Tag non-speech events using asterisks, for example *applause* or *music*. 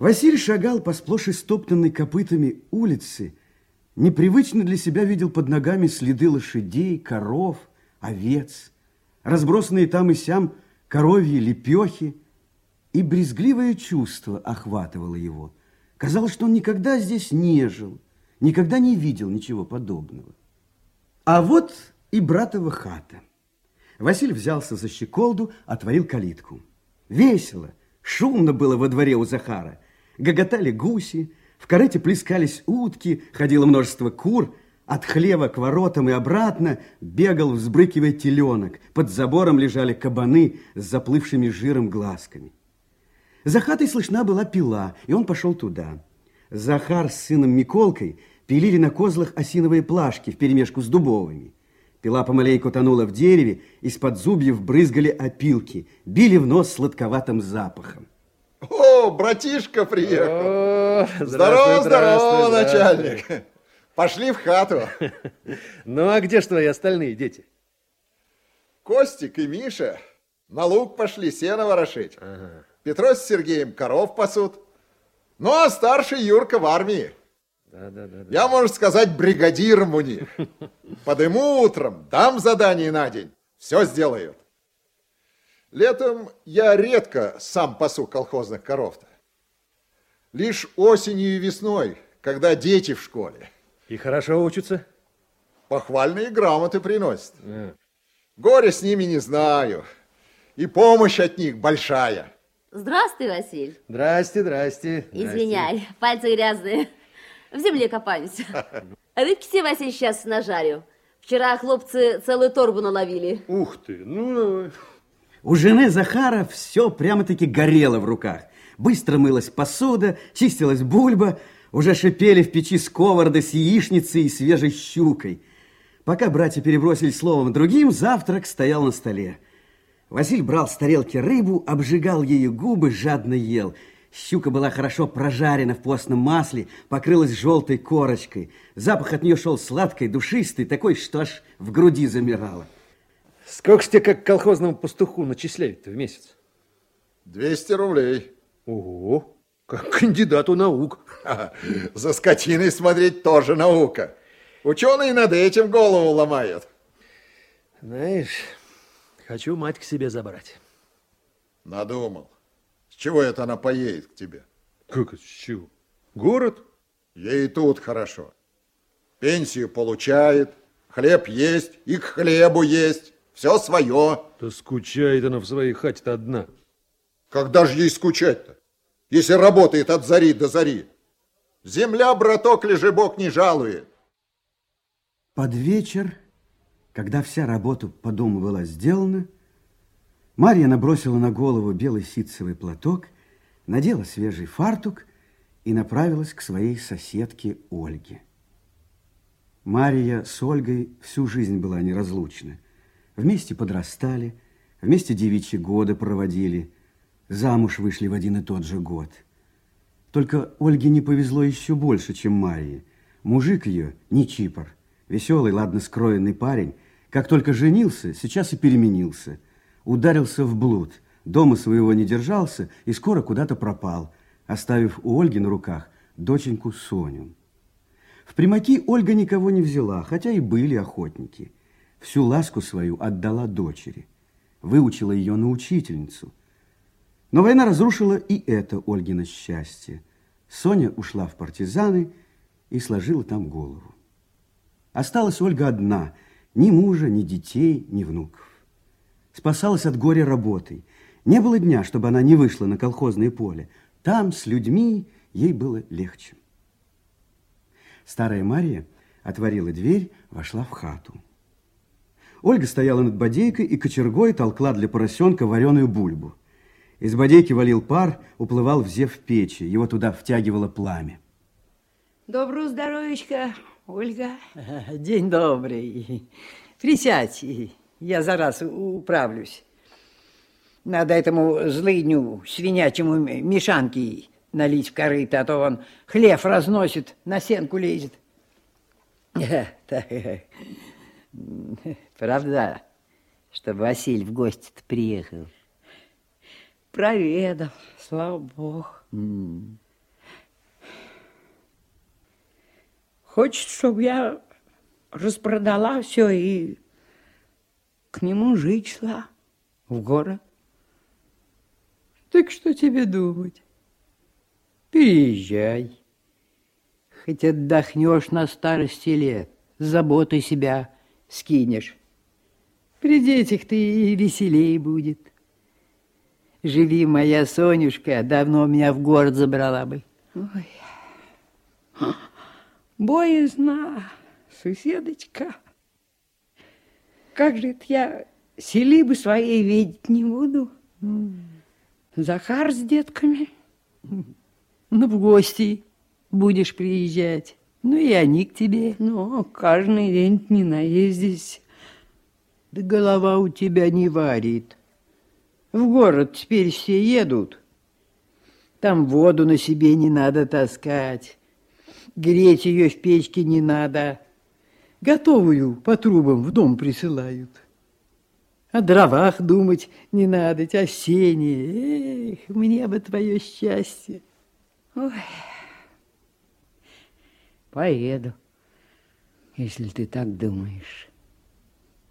Василий шагал по сплошь истоптанной копытами улицы, непривычно для себя видел под ногами следы лошадей, коров, овец, разбросанные там и сям коровьи лепехи, и брезгливое чувство охватывало его. Казалось, что он никогда здесь не жил, никогда не видел ничего подобного. А вот и братова хата. Василий взялся за щеколду, отворил калитку. Весело, шумно было во дворе у Захара. Гоготали гуси, в корыте плескались утки, ходило множество кур. От хлева к воротам и обратно бегал, взбрыкивая теленок. Под забором лежали кабаны с заплывшими жиром глазками. За хатой слышна была пила, и он пошел туда. Захар с сыном Миколкой пилили на козлах осиновые плашки вперемешку с дубовыми. Пила помаленьку тонула в дереве, из-под зубьев брызгали опилки, били в нос сладковатым запахом. О, братишка приехал. О, здорово, здорово, начальник. Пошли в хату. *laughs* Ну, а где ж твои остальные дети? Костик и Миша на луг пошли сено ворошить. Ага. Петро с Сергеем коров пасут. Ну, а старший Юрка в армии. Да, да, да, Я, можно сказать, бригадиром у них. *laughs* Подыму утром, дам задание на день. Все сделают. Летом я редко сам пасу колхозных коров-то. Лишь осенью и весной, когда дети в школе. И хорошо учатся? Похвальные грамоты приносят. А. Горе с ними не знаю. И помощь от них большая. Здравствуй, Василь. Здрасте, здрасте. Извиняй, пальцы грязные. В земле копаюсь. *laughs* Рыбки тебе, Василь, сейчас нажарю. Вчера хлопцы целую торбу наловили. Ух ты, ну... У жены Захара все прямо-таки горело в руках. Быстро мылась посуда, чистилась бульба, уже шипели в печи сковороды с яичницей и свежей щукой. Пока братья перебросили словом другим, завтрак стоял на столе. Василь брал с тарелки рыбу, обжигал ею губы, жадно ел. Щука была хорошо прожарена в постном масле, покрылась желтой корочкой. Запах от нее шел сладкий, душистый, такой, что аж в груди замирало. Сколько ж тебе как колхозному пастуху начисляют в месяц? 200 рублей. Ого, как кандидату наук. За скотиной смотреть тоже наука. Ученые над этим голову ломают. Знаешь, Хочу мать к себе забрать. Надумал. С чего это она поедет к тебе? Как с чего? Город? Ей тут хорошо. Пенсию получает, хлеб есть, и к хлебу есть. Все свое. Да скучает она в своей хате-то одна. Когда же ей скучать-то? Если работает от зари до зари. Земля, браток, лежебок не жалует. Под вечер когда вся работа по дому была сделана, Марья набросила на голову белый ситцевый платок, надела свежий фартук и направилась к своей соседке Ольге. Марья с Ольгой всю жизнь была неразлучна. Вместе подрастали, вместе девичьи годы проводили, замуж вышли в один и тот же год. Только Ольге не повезло еще больше, чем Марье. Мужик ее, не чипор, Веселый, ладно скроенный парень, как только женился, сейчас и переменился. Ударился в блуд, дома своего не держался и скоро куда-то пропал, оставив у Ольги на руках доченьку Соню. В примаки Ольга никого не взяла, хотя и были охотники. Всю ласку свою отдала дочери, выучила ее на учительницу. Но война разрушила и это Ольгино счастье. Соня ушла в партизаны и сложила там голову. Осталась Ольга одна, ни мужа, ни детей, ни внуков. Спасалась от горя работой. Не было дня, чтобы она не вышла на колхозное поле. Там с людьми ей было легче. Старая Мария отворила дверь, вошла в хату. Ольга стояла над бодейкой и кочергой толкла для поросенка вареную бульбу. Из бодейки валил пар, уплывал в зев печи. Его туда втягивало пламя. Доброго здоровечка, Ольга. *laughs* День добрый. Присядь, я за раз управлюсь. Надо этому злыдню, свинячему мешанки налить в корыто, а то он хлеб разносит, на сенку лезет. *laughs* *laughs* Правда, чтобы Василь в гости приехал? Проведал, слава богу. Mm. Хочет, чтобы я распродала все и к нему жить шла в город. Так что тебе думать? Переезжай. Хоть отдохнешь на старости лет, заботы себя скинешь. При детях ты и веселей будет. Живи, моя Сонюшка, давно меня в город забрала бы. Ой, боязно, соседочка. Как же это я селибы своей видеть не буду? Захар с детками. Ну, в гости будешь приезжать. Ну, и они к тебе. Ну, каждый день не наездись. Да голова у тебя не варит. В город теперь все едут. Там воду на себе не надо таскать. Греть ее в печке не надо. Готовую по трубам в дом присылают. О дровах думать не надо, осенние. Эх, мне бы твое счастье. Ой, поеду, если ты так думаешь.